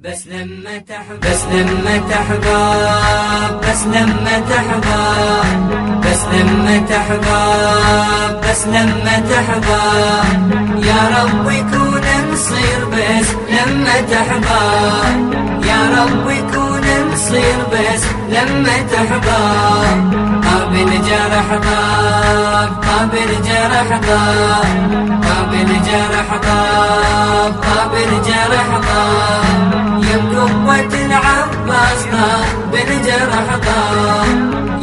بس لما تحباب بس لما تحباب بس لما تحباب بس لما تحباب بس لما تحباب يا رب يكون نصير بس لما تحباب يا رب يكون نصير بس لما تحباب قابل جرح طاب قابل جرح طاب قابل جرح طاب قابل جرح طاب يم قوة العباس طاب بالجرح طاب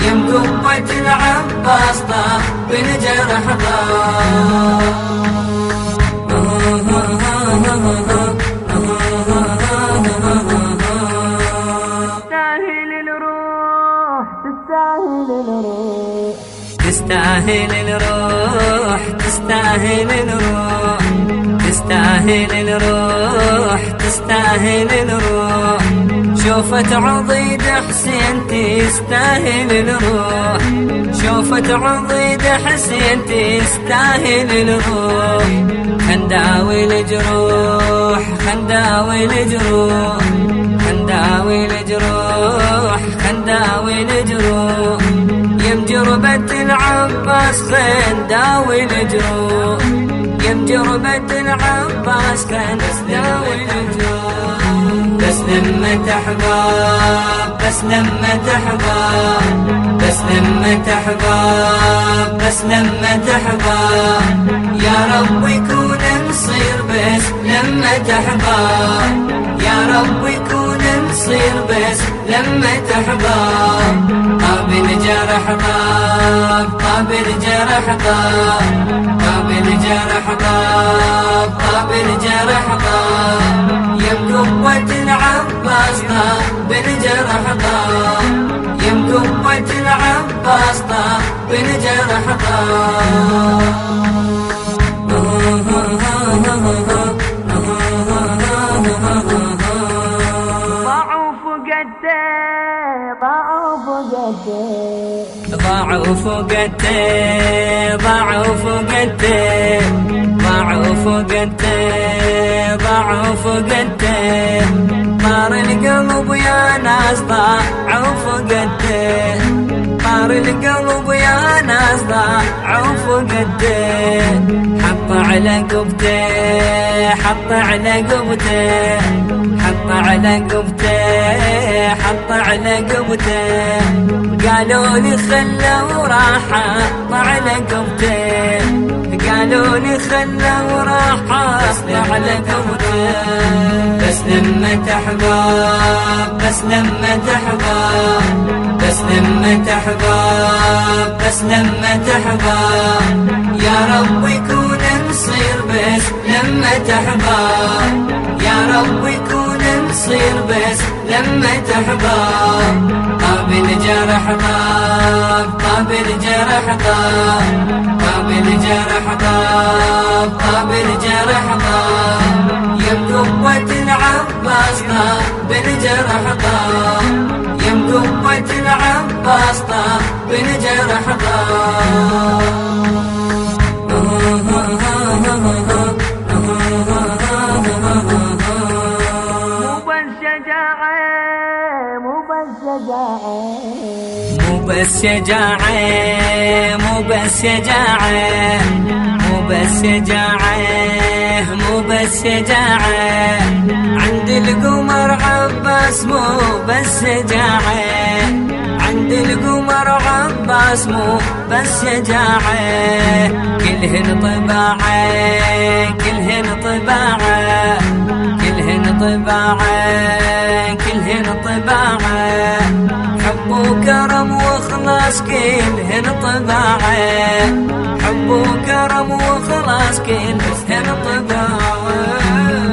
يم قوة العباس طاب بالجرح طاب تستاهل الروح تستاهل الروح. تستاهل الروح تستاهل الروح. شوفت عضيد حسين تستاهل الروح. شوفت عضيد حسين تستاهل الروح. خنداوي الجروح خنداوي الجروح. خنداوي الجروح خنداوي الجروح. يم جربة العباس خنداوي الجروح. يم جربة العباس خنداوي الجروح بس لما تحباب بس لما تحباب بس لما تحباب بس لما تحباب يا رب يكون نصير بس لما تحباب يا رب يكون نصير بس لما تحباب قابل جرح طاب قابل جرح طاب قابل جرح طاب قابل جرح طاب يم قوة العباس طاب بالجرح طاب يم قوة العباس طاب بالجرح طاب ضعف فقدته ضعوا فقدته ضعوا فقدته ضعوا فقدته طار القلب يا ناس ضاعوا فقدته طار القلب يا ناس ضاعوا فقدته حط على قبته حط على قبته حط على قبته حط على قبته قالوا لي خلوا راحة على قبته قالوا لي خلوا راحة على قبته بس لما تحباب بس لما تحباب بس لما تحباب بس لما تحباب يا رب يكون نصير بس لما تحباب يا رب يكون نصير بس لما تحباب قابل جرح طاب قابل جرح طاب جرح طاب قابل جرح طاب يم قوة العباس طاب بالجرح طاب يم قوة العباس طاب بالجرح طاب مو بس مو بس شجاعة مو بس شجاعة مو بس شجاعة مو بس شجاعة عند القمر عباس مو بس شجاعة عند القمر عباس مو بس شجاعة كلهن طباعة كلهن طباعة كلهن طباعة. واخلاص كلهن طباعة. حب وكرم واخلاص كلهن طباعة.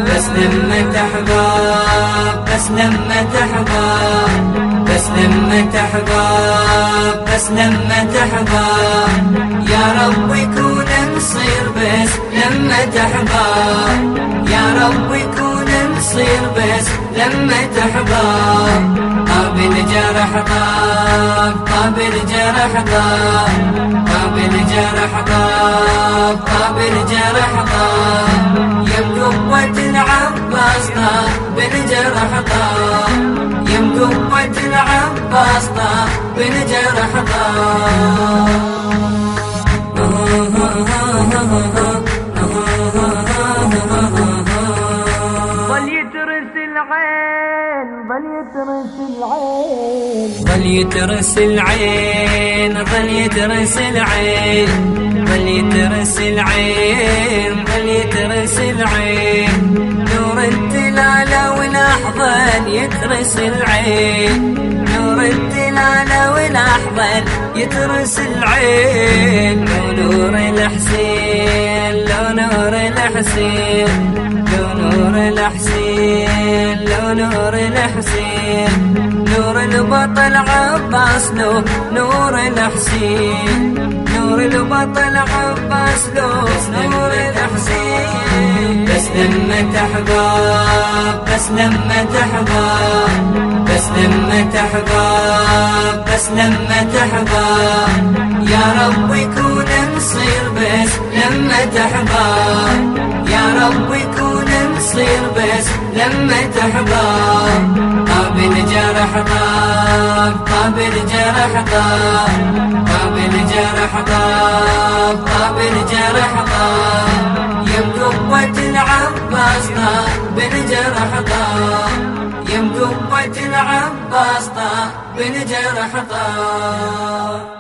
بس لما تحباب بس لما تحباب بس لما تحباب بس لما تحباب يا رب يكون نصير بس لما تحباب يا رب يكون نصير بس لما تحباب قابل جرح طاب قابل جرح طاب قابل جرح طاب قابل جرح طاب يبدو قوة بالجرح طاب يم قوة بالجرح طاب ظل يترس العين ظل يترس العين ظل يترس العين. ظل يترس العين ظل يترس العين. نور الدلالة والأحضان يترس العين. نور الدلالة والأحضان يترس العين. لو نور الحسين لو نور الحسين. لو نور الحسين لو نور البطل عباس لو نور الحسين. نور البطل عباس لو نور الحسين. بس لما تحباب بس لما تحباب بس لما تحباب بس لما تحباب يا رب يكون نصير بس لما تحباب يا رب يكون نصير بس لما تحباب قابل جرح طاب قابل جرح طاب قابل جرح قابل جرح طاب يم قوة العباس طاب بالجرح طاب يم